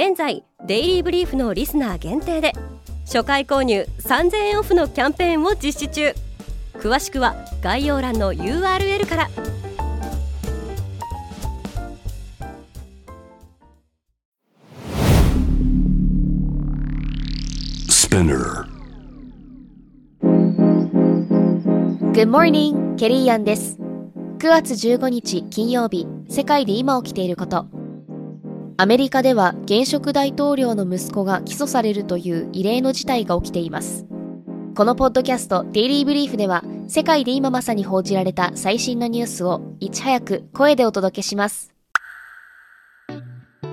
現在デイリーブリーフのリスナー限定で初回購入3000円オフのキャンペーンを実施中詳しくは概要欄の URL から Good morning, ケリーアンです。9月15日金曜日、世界で今起きていること。アメリカでは現職大統領の息子が起訴されるという異例の事態が起きています。このポッドキャストデイリーブリーフでは世界で今まさに報じられた最新のニュースをいち早く声でお届けします。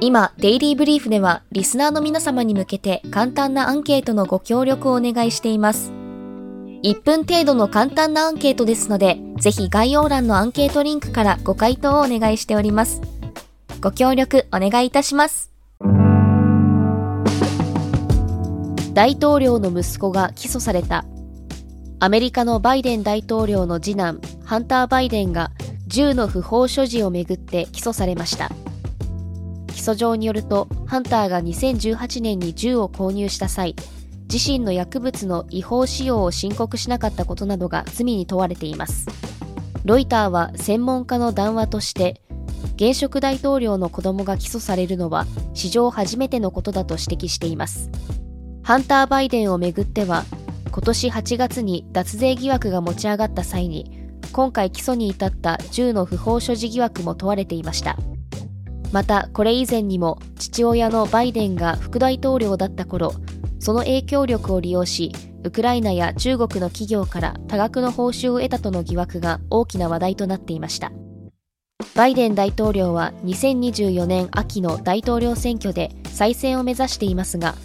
今、デイリーブリーフではリスナーの皆様に向けて簡単なアンケートのご協力をお願いしています。1分程度の簡単なアンケートですので、ぜひ概要欄のアンケートリンクからご回答をお願いしております。ご協力お願いいたします。大統領の息子が起訴された。アメリカのバイデン大統領の次男、ハンター・バイデンが銃の不法所持をめぐって起訴されました。起訴状によると、ハンターが2018年に銃を購入した際、自身の薬物の違法使用を申告しなかったことなどが罪に問われています。ロイターは専門家の談話として、現職大統領の子供が起訴されるのは史上初めてのことだと指摘しています。ハンター・バイデンをめぐっては、今年8月に脱税疑惑が持ち上がった際に、今回起訴に至った銃の不法所持疑惑も問われていました。またこれ以前にも父親のバイデンが副大統領だった頃その影響力を利用しウクライナや中国の企業から多額の報酬を得たとの疑惑が大きな話題となっていましたバイデン大統領は2024年秋の大統領選挙で再選を目指していますが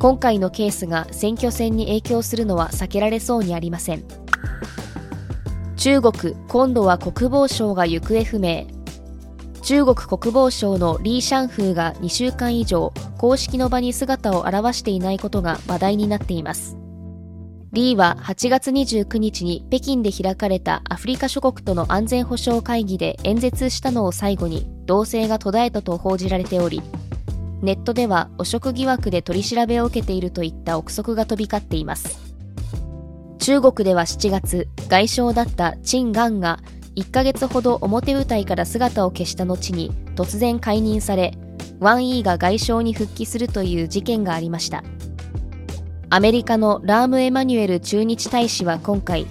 今回のケースが選挙戦に影響するのは避けられそうにありません。中国今度は国防省が行方不明。中国国防省のリー・シャンフーが2週間以上公式の場に姿を現していないことが話題になっています。リーは8月29日に北京で開かれたアフリカ諸国との安全保障会議で演説したのを最後に動静が途絶えたと報じられておりネットでは汚職疑惑で取り調べを受けているといった憶測が飛び交っています中国では7月外相だったチン・ガンが1ヶ月ほど表舞台から姿を消した後に突然解任され、ワン・イーが外相に復帰するという事件がありました。アメリカのラーム・エマニュエル駐日大使は今回、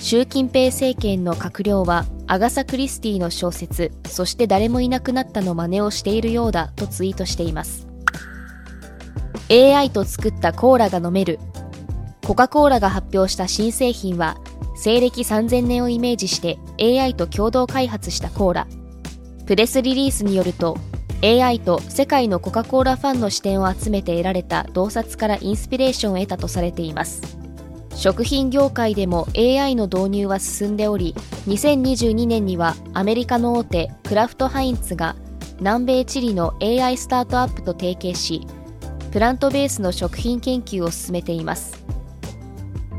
習近平政権の閣僚はアガサ・クリスティの小説、そして誰もいなくなったの真似をしているようだとツイートしています。AI と作ったコーラが飲める。コカ・コーラが発表した新製品は西暦3000年をイメージして AI と共同開発したコーラ。プレスリリースによると、AI と世界のコカ・コーラファンの視点を集めて得られた洞察からインスピレーションを得たとされています。食品業界でも AI の導入は進んでおり、2022年にはアメリカの大手クラフトハインツが南米チリの AI スタートアップと提携し、プラントベースの食品研究を進めています。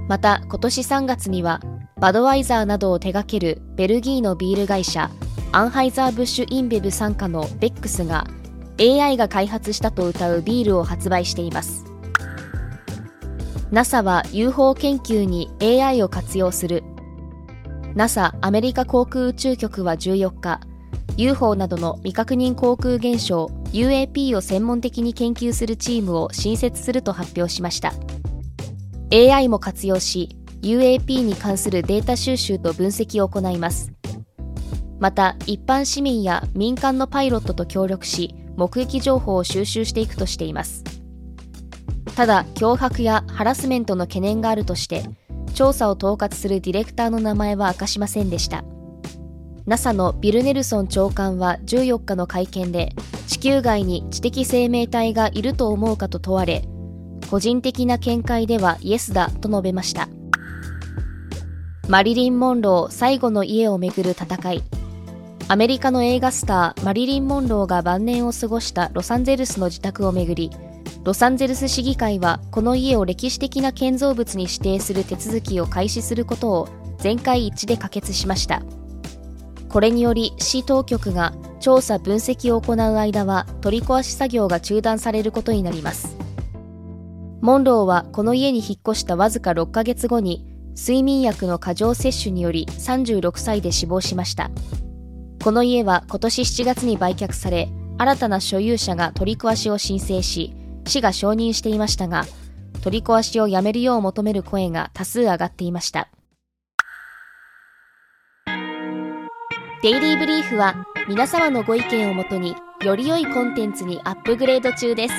また今年3月にはバドワイザーなどを手掛けるベルギーのビール会社アンハイザー・ブッシュ・インベブ傘下のベックスが AI が開発したと謳うビールを発売しています。NASA は UFO 研究に AI を活用する。NASA アメリカ航空宇宙局は14日 UFO などの未確認航空現象 UAP を専門的に研究するチームを新設すると発表しました。AI も活用し UAP に関するデータ収集と分析を行います。また一般市民や民間のパイロットと協力し目撃情報を収集していくとしています。ただ脅迫やハラスメントの懸念があるとして調査を統括するディレクターの名前は明かしませんでした。NASA のビル・ネルソン長官は14日の会見で地球外に知的生命体がいると思うかと問われ個人的な見解ではイエスだと述べました。マリリン・モンロー最後の家をめぐる戦い。アメリカの映画スターマリリン・モンローが晩年を過ごしたロサンゼルスの自宅をめぐりロサンゼルス市議会はこの家を歴史的な建造物に指定する手続きを開始することを全会一致で可決しました。これにより市当局が調査分析を行う間は取り壊し作業が中断されることになります。モンローはこの家に引っ越したわずか6ヶ月後に睡眠薬の過剰摂取により36歳で死亡しました。この家は今年7月に売却され新たな所有者が取り壊しを申請し市が承認していましたが取り壊しをやめるよう求める声が多数上がっていました。デイリーブリーフは皆様のご意見をもとにより良いコンテンツにアップグレード中です。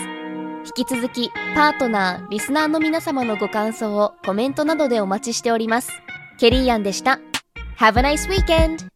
引き続きパートナーリスナーの皆様のご感想をコメントなどでお待ちしております。ケリーアンでした。Have a nice weekend!